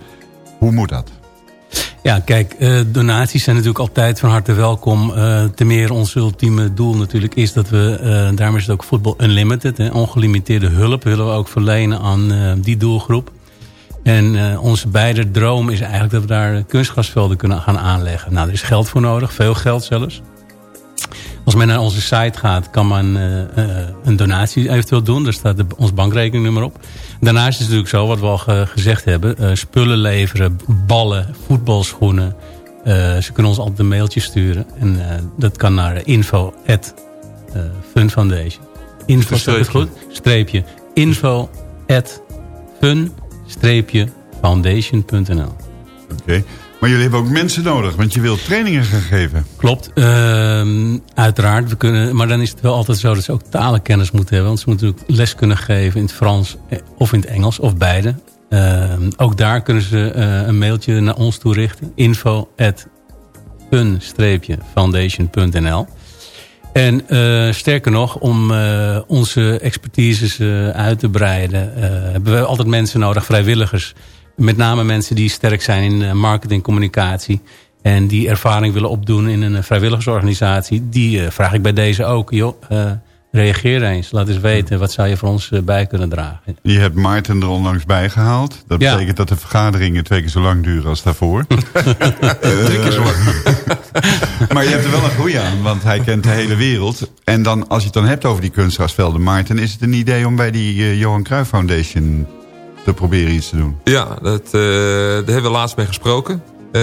hoe moet dat? Ja, kijk, uh, donaties zijn natuurlijk altijd van harte welkom. Uh, ten meer ons ultieme doel natuurlijk is dat we, uh, daarom is het ook Football Unlimited, hè, ongelimiteerde hulp willen we ook verlenen aan die doelgroep. En onze beide droom is eigenlijk dat we daar kunstgrasvelden kunnen gaan aanleggen. Nou, er is geld voor nodig, veel geld zelfs. Als men naar onze site gaat, kan men een donatie eventueel doen. Daar staat de, ons bankrekeningnummer op. Daarnaast is het natuurlijk zo, wat we al gezegd hebben... Uh, spullen leveren, ballen, voetbalschoenen. Uh, ze kunnen ons altijd een mailtje sturen. En uh, dat kan naar info at Fun Foundation. Info, zeg het goed? Streepje. Info at fun foundation.nl Oké. Okay. Maar jullie hebben ook mensen nodig, want je wilt trainingen gaan geven. Klopt, uh, uiteraard. We kunnen, maar dan is het wel altijd zo dat ze ook talenkennis moeten hebben. Want ze moeten natuurlijk les kunnen geven in het Frans eh, of in het Engels, of beide. Uh, ook daar kunnen ze uh, een mailtje naar ons toe richten. Info at fun-foundation.nl En uh, sterker nog, om onze expertises uit te breiden... hebben we altijd mensen nodig, vrijwilligers met name mensen die sterk zijn in eh, marketing, communicatie. En die ervaring willen opdoen in een vrijwilligersorganisatie. Die uh, vraag ik bij deze ook. Joh, uh, reageer eens. Laat eens weten. Wat zou je voor ons bij kunnen dragen? Je hebt Maarten er onlangs bij gehaald. Dat betekent ja. dat de vergaderingen twee keer zo lang duren als daarvoor. Drie keer zo lang. maar je hebt er wel een goede aan. Want hij kent de hele wereld. En dan, als je het dan hebt over die kunstgrasvelden, Maarten... is het een idee om bij die Johan Cruijff Foundation te proberen iets te doen. Ja, dat, uh, daar hebben we laatst mee gesproken. Uh,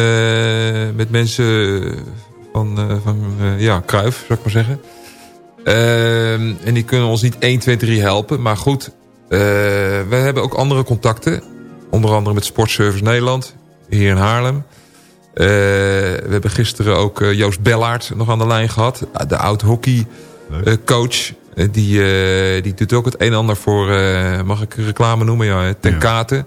met mensen van, uh, van ja, Kruif, zou ik maar zeggen. en die kunnen ons niet 1, 2, 3 helpen. Maar goed, we hebben ook andere contacten. Onder andere met Sportservice Nederland, hier in Haarlem. we hebben gisteren ook Joost Bellaert nog aan de lijn gehad. De oud-hockey coach eh, die, uh, die doet ook het een en ander voor, uh, mag ik reclame noemen? Ja, ten kate.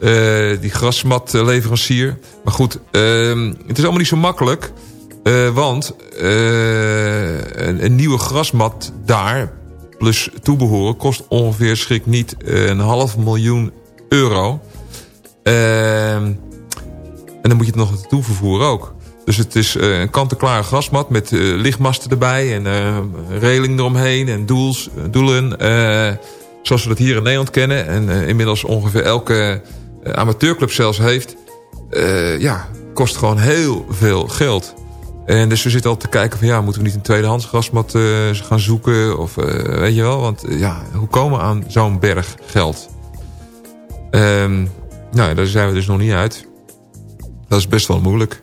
Uh, die grasmatleverancier. Maar goed, ehm, het is allemaal niet zo makkelijk. want een, een, nieuwe grasmat daar, plus toebehoren, kost ongeveer schrik niet een half miljoen euro. Ehm, en dan moet je het nog naartoe vervoeren ook. Dus het is uh, een kant-en-klare grasmat met uh, lichtmasten erbij en uh, reling eromheen en doels, doelen. zoals we dat hier in Nederland kennen en inmiddels ongeveer elke amateurclub zelfs heeft. ja, kost gewoon heel veel geld. En dus we zitten al te kijken van ja, moeten we niet een tweedehands grasmat gaan zoeken? Of weet je wel, want ja, hoe komen we aan zo'n berg geld? Um, nou, daar zijn we dus nog niet uit. Dat is best wel moeilijk.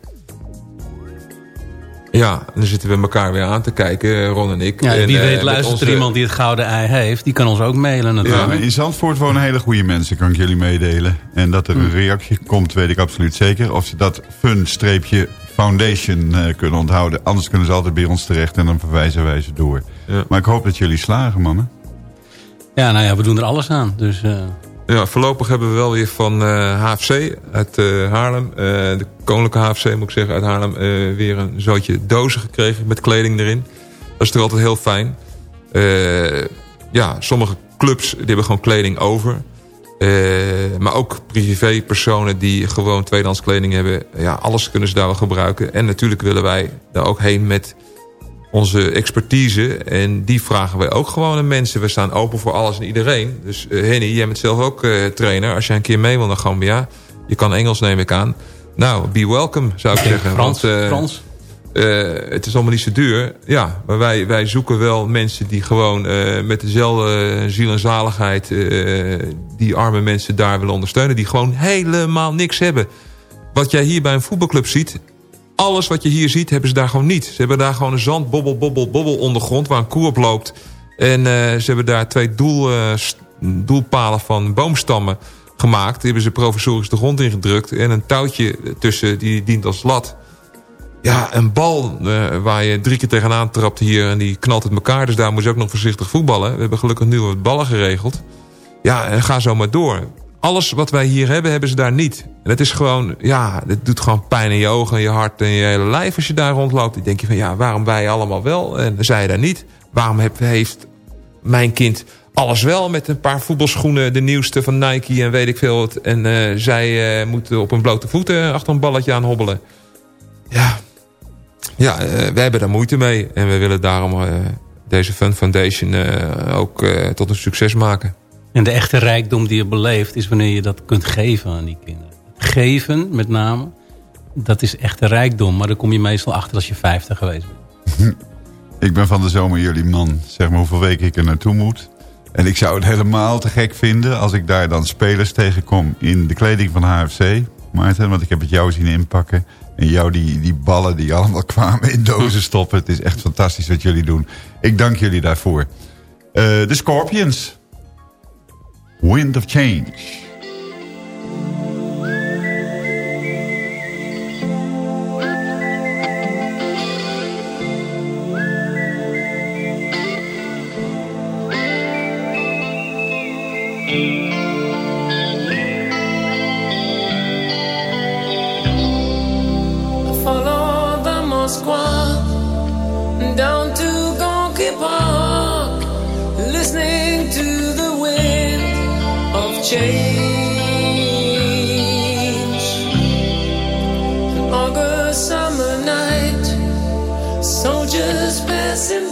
Ja, en dan zitten we elkaar weer aan te kijken, Ron en ik. Ja, en, wie weet uh, luistert onze... er iemand die het gouden ei heeft. Die kan ons ook mailen natuurlijk. Ja, in Zandvoort wonen hele goede mensen, kan ik jullie meedelen. En dat er een hm. reactie komt, weet ik absoluut zeker. Of ze dat fun-foundation uh, kunnen onthouden. Anders kunnen ze altijd bij ons terecht en dan verwijzen wij ze door. Ja. Maar ik hoop dat jullie slagen, mannen. Ja, nou ja, we doen er alles aan. Dus... Uh... Ja, voorlopig hebben we wel weer van HFC uit uh, Haarlem. Uh, de Koninklijke HFC moet ik zeggen uit Haarlem. weer een zootje dozen gekregen met kleding erin. Dat is toch altijd heel fijn. ja, sommige clubs die hebben gewoon kleding over. maar ook privépersonen die gewoon tweedehands kleding hebben. Ja, alles kunnen ze daar wel gebruiken. En natuurlijk willen wij daar ook heen met onze expertise. En die vragen wij ook gewoon aan mensen. We staan open voor alles en iedereen. Dus uh, Henny, jij bent zelf ook uh, trainer. Als jij een keer mee wil naar Gambia. Je kan Engels neem ik aan. Nou, be welcome zou ik zeggen. Frans, Want, uh, Frans. het is allemaal niet zo duur. Ja, maar wij, wij zoeken wel mensen die gewoon met dezelfde ziel en zaligheid... die arme mensen daar willen ondersteunen. Die gewoon helemaal niks hebben. Wat jij hier bij een voetbalclub ziet alles wat je hier ziet, hebben ze daar gewoon niet. Ze hebben daar gewoon een zandbobbel, bobbel, bobbel ondergrond... waar een koe op loopt. En uh, ze hebben daar twee doel, uh, doelpalen van boomstammen... gemaakt. Die hebben ze provisorisch de grond ingedrukt. En een touwtje tussen, die dient als lat. Ja, een bal uh, waar je drie keer tegenaan trapt hier... en die knalt het elkaar. Dus daar moet je ook nog voorzichtig voetballen. We hebben gelukkig nu wat ballen geregeld. Ja, en ga zo maar door. Alles wat wij hier hebben, hebben ze daar niet. En het is gewoon, ja, het doet gewoon pijn in je ogen en je hart en je hele lijf als je daar rondloopt. Dan denk je van, ja, waarom wij allemaal wel en zij daar niet? Waarom heeft mijn kind alles wel met een paar voetbalschoenen, de nieuwste van Nike en weet ik veel wat. En uh, zij uh, moeten op een blote voeten achter een balletje aan hobbelen. Ja, ja uh, wij hebben daar moeite mee. En we willen daarom deze Fun Foundation ook tot een succes maken. En de echte rijkdom die je beleeft is wanneer je dat kunt geven aan die kinderen. Geven met name, dat is echte rijkdom. Maar daar kom je meestal achter als je 50 geweest bent. Ik ben van de zomer jullie man. Zeg maar hoeveel weken ik er naartoe moet. En ik zou het helemaal te gek vinden als ik daar dan spelers tegenkom in de kleding van HFC. Maarten, want ik heb het jou zien inpakken. En jou die, die ballen die allemaal kwamen in dozen stoppen. Het is echt fantastisch wat jullie doen. Ik dank jullie daarvoor. Uh, de Scorpions. Wind of Change. down to Park, listening to change. An August summer night, soldiers passing.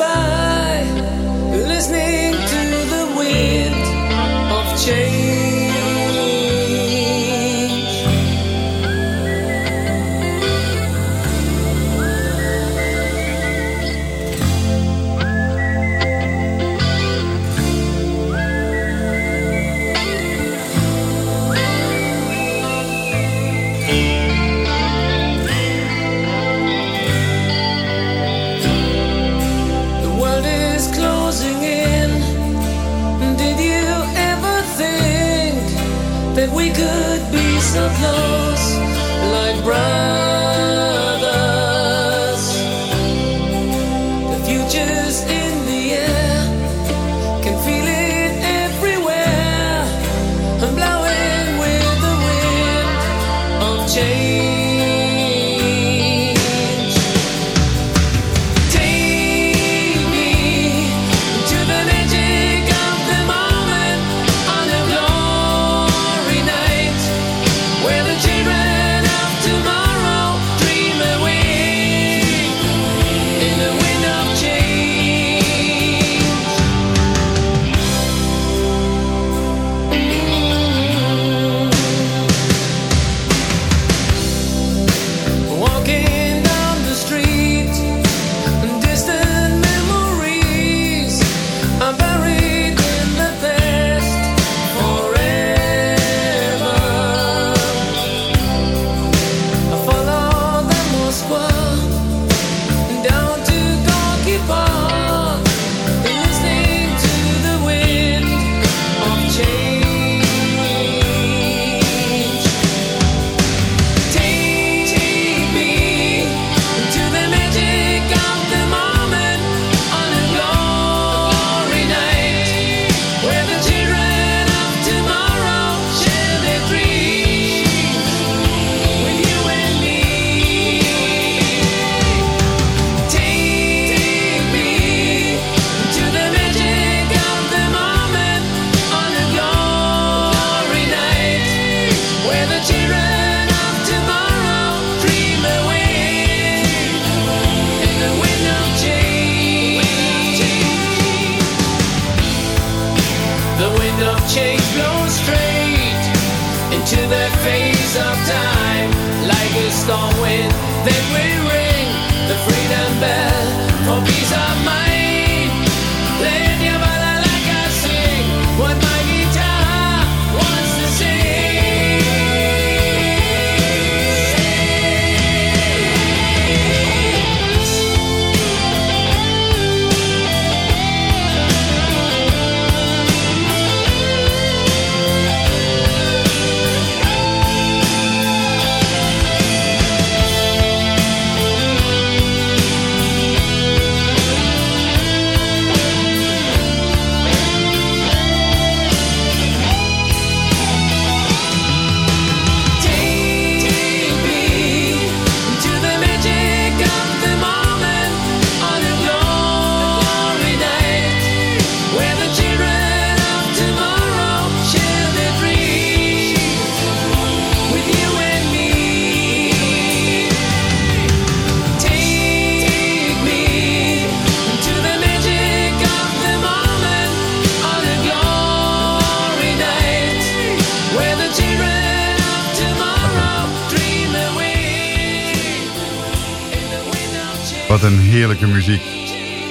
Heerlijke muziek.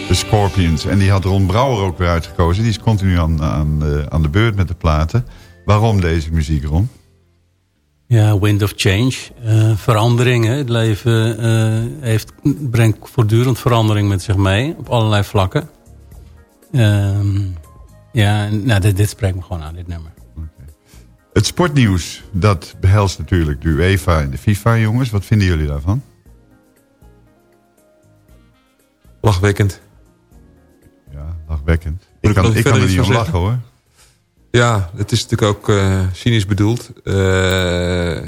De Scorpions. En die had Ron Brouwer ook weer uitgekozen. Die is continu aan, aan, de, aan de beurt met de platen. Waarom deze muziek, Ron? Ja, wind of change. Uh, verandering. Hè. Het leven uh, heeft, brengt voortdurend verandering met zich mee. Op allerlei vlakken. Uh, ja, nou, dit, dit, spreekt me gewoon aan, dit nummer. Okay. Het sportnieuws, dat behelst natuurlijk de UEFA en de FIFA, jongens. Wat vinden jullie daarvan? Lachwekkend. Ja, lachwekkend. Ik kan, ik kan er niet om lachen hoor. Ja, het is natuurlijk ook uh, cynisch bedoeld. Uh,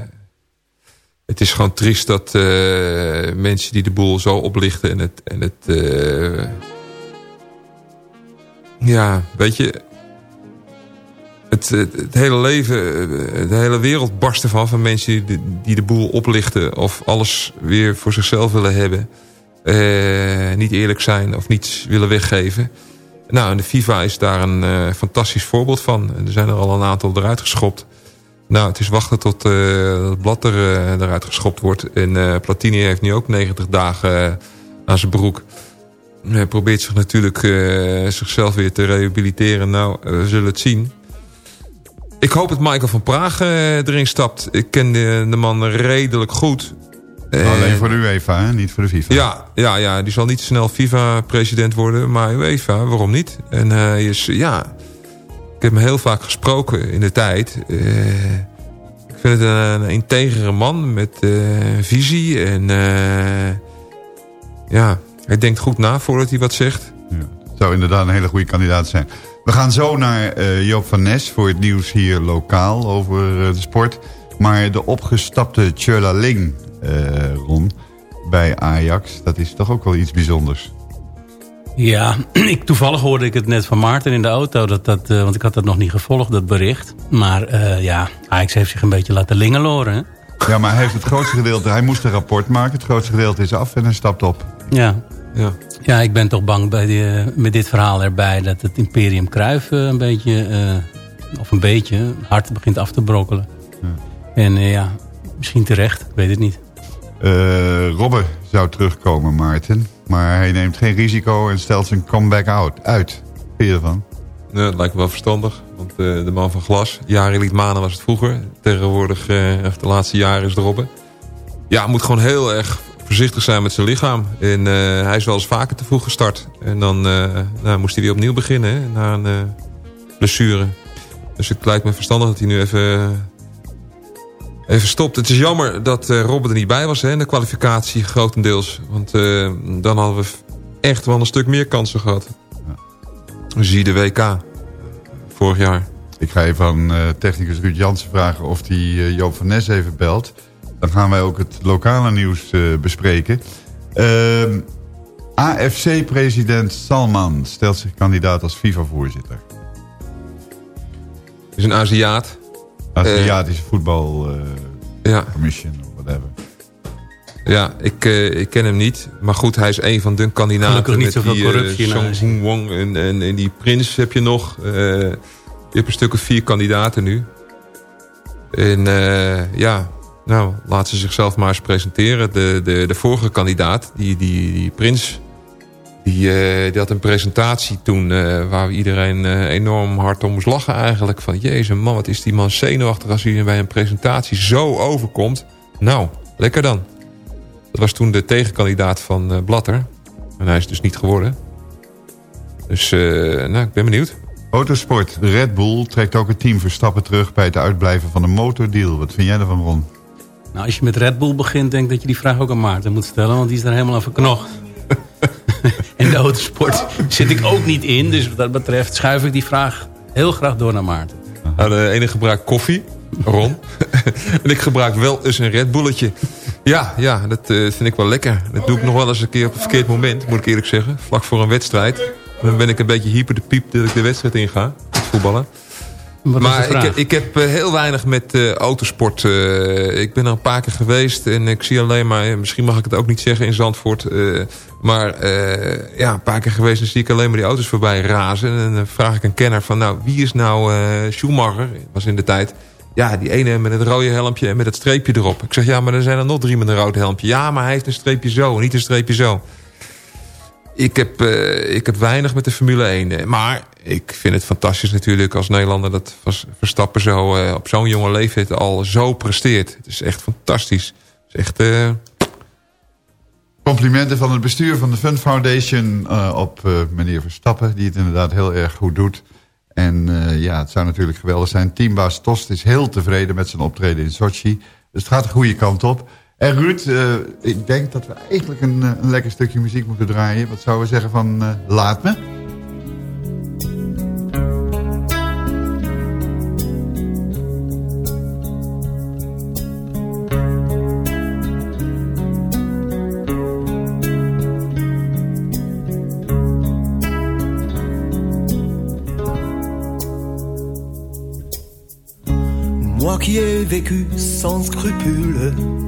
het is gewoon triest dat uh, mensen die de boel zo oplichten en het... En het ja, weet je... Het, het, het, hele leven, de hele wereld barst ervan van mensen die, die de boel oplichten... of alles weer voor zichzelf willen hebben. Niet eerlijk zijn of niets willen weggeven... Nou, de FIFA is daar een uh, fantastisch voorbeeld van. Er zijn er al een aantal eruit geschopt. Nou, het is wachten tot uh, het blad eruit geschopt wordt. En Platini heeft nu ook 90 dagen aan zijn broek. Hij probeert zich natuurlijk zichzelf weer te rehabiliteren. Nou, we zullen het zien. Ik hoop dat Michael van Praag erin stapt. Ik ken de man redelijk goed. Alleen voor de UEFA, hè? niet voor de FIFA. Ja, ja, ja, die zal niet snel FIFA-president worden, maar UEFA, waarom niet? En hij is, ja, ik heb hem heel vaak gesproken in de tijd. Uh, ik vind het een, een integere man met uh, visie en uh, ja, hij denkt goed na voordat hij wat zegt. Ja, zou inderdaad een hele goede kandidaat zijn. We gaan zo naar Joop van Nes voor het nieuws hier lokaal over de sport. Maar de opgestapte Tjöla Ling Ron, bij Ajax. Dat is toch ook wel iets bijzonders. Ja, ik, toevallig hoorde ik het net van Maarten in de auto. Dat, dat, uh, want ik had dat nog niet gevolgd, dat bericht. Maar uh, ja, Ajax heeft zich een beetje laten lingeloren. Hè? Ja, maar hij heeft het grootste gedeelte... Hij moest een rapport maken. Het grootste gedeelte is af en hij stapt op. Ja, ja. ja ik ben toch bang bij die, met dit verhaal erbij... dat het Imperium Kruif een beetje... of een beetje hard begint af te brokkelen. Ja. En ja, misschien terecht. Ik weet het niet. Uh, Robben zou terugkomen, Maarten. Maar hij neemt geen risico en stelt zijn comeback out, uit. Wat vind je ervan? Nee, dat lijkt me wel verstandig. Want uh, de man van glas, jaren liet manen was het vroeger. Tegenwoordig, uh, de laatste jaren is het Robben. Ja, moet gewoon heel erg voorzichtig zijn met zijn lichaam. En hij is wel eens vaker te vroeg gestart. En dan nou, moest hij weer opnieuw beginnen, na een blessure. Dus het lijkt me verstandig dat hij nu even even stopt. Het is jammer dat uh, Robben er niet bij was hè, in de kwalificatie grotendeels. Want uh, dan hadden we echt wel een stuk meer kansen gehad. Ja. Zie de WK vorig jaar. Ik ga even aan uh, technicus Ruud Jansen vragen of hij Joop van Nes even belt. Dan gaan wij ook het lokale nieuws bespreken. Ehm, AFC-president Salman stelt zich kandidaat als FIFA-voorzitter. Is een Aziat. Aziatische uh, voetbal uh, ja. commission of whatever. Ja, ik, uh, ik ken hem niet. Maar goed, hij is een van de kandidaten. Gelukkig niet zoveel corruptie. Uh, Song Hoon Wong en, en, en, die Prins heb je nog. Uh, je hebt een stuk of vier kandidaten nu. En ja, nou, laat ze zichzelf maar eens presenteren. De, de, de vorige kandidaat, die, die, die Prins... Die, uh, die, had een presentatie toen uh, waar iedereen uh, enorm hard om moest lachen eigenlijk. Van jezus man, wat is die man zenuwachtig als hij bij een presentatie zo overkomt. Nou, lekker dan. Dat was toen de tegenkandidaat van Blatter. En hij is dus niet geworden. Dus nou, ik ben benieuwd. Autosport. Red Bull trekt ook het team Verstappen terug bij het uitblijven van de motordeal. Wat vind jij ervan, Ron? Nou, als je met Red Bull begint, denk ik dat je die vraag ook aan Maarten moet stellen. Want die is daar helemaal aan verknocht. in de autosport zit ik ook niet in. Dus wat dat betreft schuif ik die vraag heel graag door naar Maarten. Nou, de ene gebruikt koffie, Ron. en ik gebruik wel eens een Red Bulletje. Ja, ja, dat uh, vind ik wel lekker. Dat doe ik nog wel eens een keer op een verkeerd moment, moet ik eerlijk zeggen. Vlak voor een wedstrijd. Dan ben ik een beetje hyper de piep dat ik de wedstrijd inga. Het voetballen maar ik, ik, heb eh, heel weinig met uh, autosport. Uh, ik ben er een paar keer geweest en ik zie alleen maar... Misschien mag ik het ook niet zeggen in Zandvoort. Uh, maar ja, een paar keer geweest en zie ik alleen maar die auto's voorbij razen. En dan vraag ik een kenner van... Nou, wie is nou Schumacher? Was in de tijd. Ja, die ene met het rode helmpje en met het streepje erop. Ik zeg, ja, maar er zijn er nog drie met een rood helmpje. Ja, maar hij heeft een streepje zo niet een streepje zo. Ik heb, uh, ik heb weinig met de Formule 1. Maar ik vind het fantastisch natuurlijk als Nederlander... dat Verstappen zo, uh, op zo'n jonge leeftijd al zo presteert. Het is echt fantastisch. Echt... Complimenten van het bestuur van de Fun Foundation op meneer Verstappen... die het inderdaad heel erg goed doet. En ja, het zou natuurlijk geweldig zijn. Teambaas Tost is heel tevreden met zijn optreden in Sochi. Dus het gaat de goede kant op. En Ruud, uh, ik denk dat we eigenlijk een, eh, een, lekker stukje muziek moeten draaien. Wat zouden we zeggen van uh, Laat Me? Moi qui ai vécu sans scrupules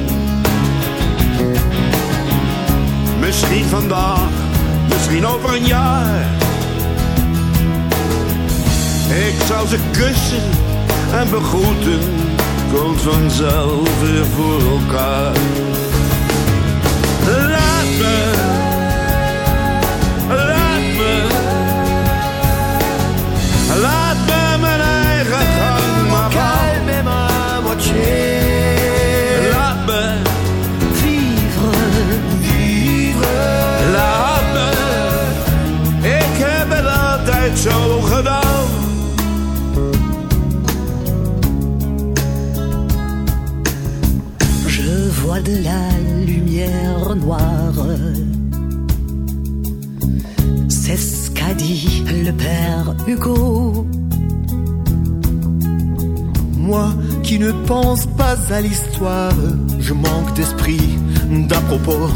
Misschien vandaag, misschien over een jaar. Ik zou ze kussen en begroeten, komt vanzelf weer voor elkaar. Laat me, laat me, laat me mijn eigen gang maar gaan. Hugo. Moi qui ne pense pas à l'histoire, je manque d'esprit d'à propos.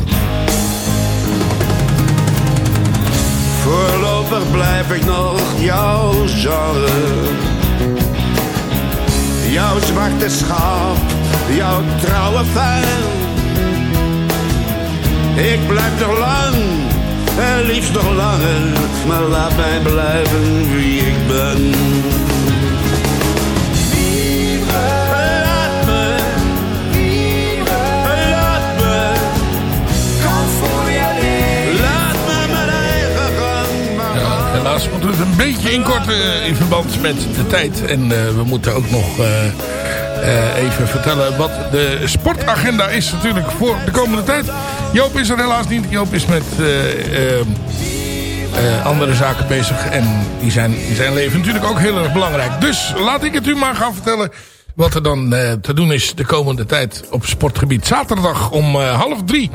Voorlopig blijf ik nog jouw genre. Jouw zwarte schaap, jouw trouwe fan. Ik blijf nog lang, en liefst nog langer. Maar laat mij blijven wie ik ben. helaas moeten we het een beetje inkorten in verband met de tijd. En uh, we moeten ook nog uh, uh, even vertellen wat de sportagenda is natuurlijk voor de komende tijd. Joop is er helaas niet. Joop is met andere zaken bezig. En die zijn in zijn leven natuurlijk ook heel erg belangrijk. Dus laat ik het u maar gaan vertellen wat er dan uh, te doen is de komende tijd op sportgebied. Zaterdag om uh, half drie.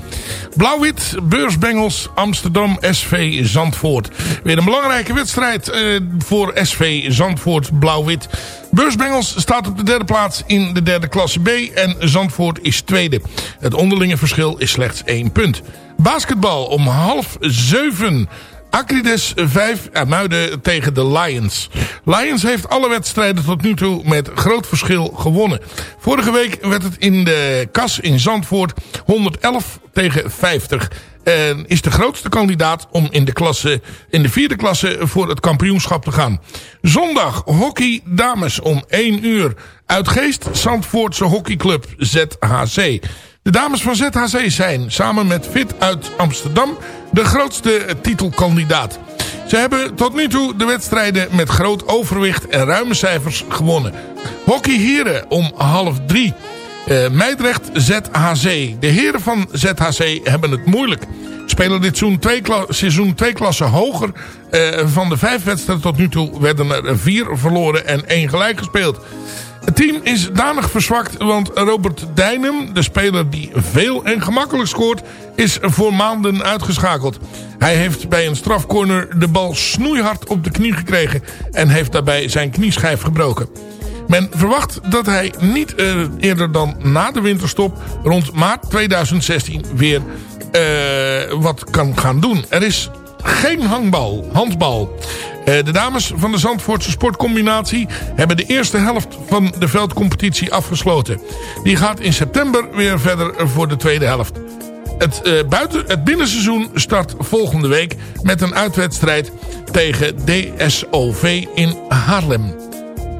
Blauw-wit, Beursbengels, Amsterdam, SV Zandvoort. Weer een belangrijke wedstrijd uh, voor SV Zandvoort Blauw-wit. Beursbengels staat op de derde plaats in de derde klasse B. En Zandvoort is tweede. Het onderlinge verschil is slechts één punt. Basketbal om half zeven. Acrides 5 Muiden tegen de Lions. Lions heeft alle wedstrijden tot nu toe met groot verschil gewonnen. Vorige week werd het in de kas in Zandvoort 111 tegen 50. En is de grootste kandidaat om in de, klasse, in de vierde klasse voor het kampioenschap te gaan. Zondag hockey dames om 1 uur. Uit Geest Zandvoortse hockeyclub ZHC. De dames van ZHC zijn samen met Fit uit Amsterdam de grootste titelkandidaat. Ze hebben tot nu toe de wedstrijden met groot overwicht en ruime cijfers gewonnen. Hockey heren om half drie. Uh, Meidrecht ZHC. De heren van ZHC hebben het moeilijk. Spelen dit seizoen twee, klassen hoger. Uh, van de vijf wedstrijden tot nu toe werden er vier verloren en één gelijk gespeeld. Het team is danig verzwakt, want Robert Dijnem, de speler die veel en gemakkelijk scoort, is voor maanden uitgeschakeld. Hij heeft bij een strafcorner de bal snoeihard op de knie gekregen en heeft daarbij zijn knieschijf gebroken. Men verwacht dat hij niet uh, eerder dan na de winterstop rond maart 2016 weer uh, wat kan gaan doen. Er is geen hangbal, handbal. Uh, de dames van de Zandvoortse sportcombinatie hebben de eerste helft van de veldcompetitie afgesloten. Die gaat in september weer verder voor de tweede helft. Het, uh, buiten, het binnenseizoen start volgende week met een uitwedstrijd tegen DSOV in Haarlem.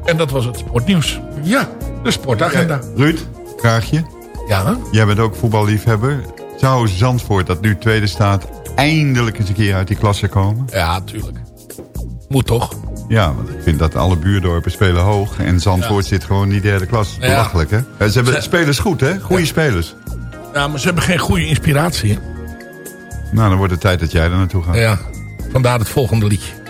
En dat was het sportnieuws. Ja, de sportagenda. Okay. Ruud, vraagje. Ja? Jij bent ook voetballiefhebber. Zou Zandvoort, dat nu tweede staat, eindelijk eens een keer uit die klasse komen? Ja, tuurlijk. Moet toch? Ja, want ik vind dat alle buurdorpen spelen hoog. En Zandvoort ja. zit gewoon in die derde klas. Belachelijk, hè? Ze hebben ze... spelers goed, hè? Goede ja. spelers. Ja, maar ze hebben geen goede inspiratie. Hè? Nou, dan wordt het tijd dat jij er naartoe gaat. Ja, vandaar het volgende liedje.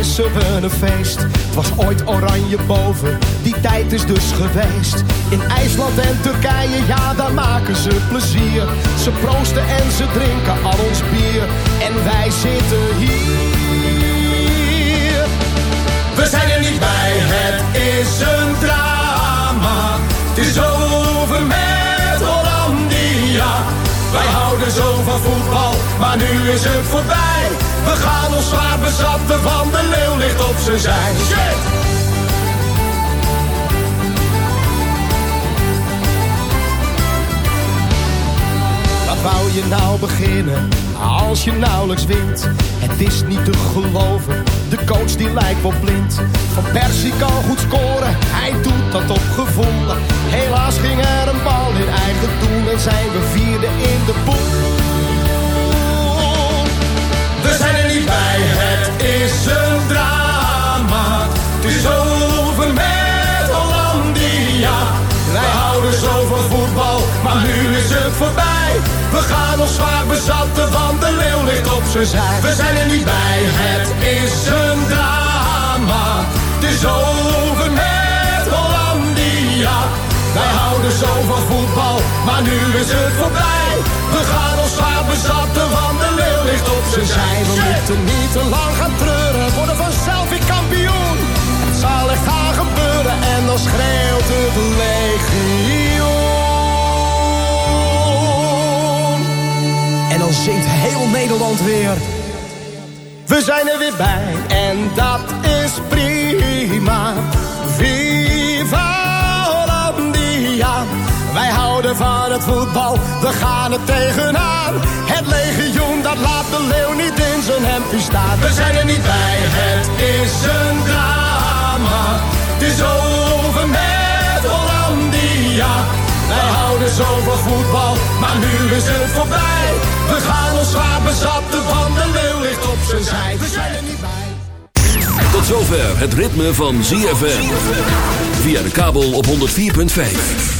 We een feest. Het was ooit oranje boven, die tijd is dus geweest. In IJsland en Turkije, ja daar maken ze plezier. Ze proosten en ze drinken al ons bier. En wij zitten hier. We zijn er niet bij, het is een drama. Het is over met Hollandia. Wij houden zo van voetbal, maar nu is het voorbij. We gaan ons zwaar bezatten, van de leeuw ligt op zijn zij. Shit! Wat wou je nou beginnen, als je nauwelijks wint? Het is niet te geloven, de coach die lijkt wel blind. Van Persie kan goed scoren, hij doet dat op gevoel. Helaas ging er een bal in eigen doel en zijn we vierde in de pool. Het is een drama. Het is over met Hollandia. Wij houden zo van voetbal, maar nu is het voorbij. We gaan ons zwaar bezatten, want de leeuw ligt op zijn zij. We zijn er niet bij, het is een drama. Het is over met Hollandia. Wij houden zo van voetbal, maar nu is het voorbij. We gaan ons zwaar bezatten, want de leeuw ligt op zijn zij. We moeten niet te lang gaan treuren, worden vanzelf weer kampioen. Het zal echt gaan gebeuren en dan schreeuwt het legioen. En dan zingt heel Nederland weer. We zijn er weer bij en dat is prima. Van het voetbal, we gaan het tegenaan. Het legioen, dat laat de leeuw niet in zijn hempje staan. We zijn er niet bij, het is een drama. Het is over met Hollandia. Wij houden zo van voetbal, maar nu is het voorbij. We gaan ons zwaar bezatten, van de leeuw ligt op zijn zij. We zijn er niet bij. Tot zover het ritme van ZFM. Via de kabel op 104.5.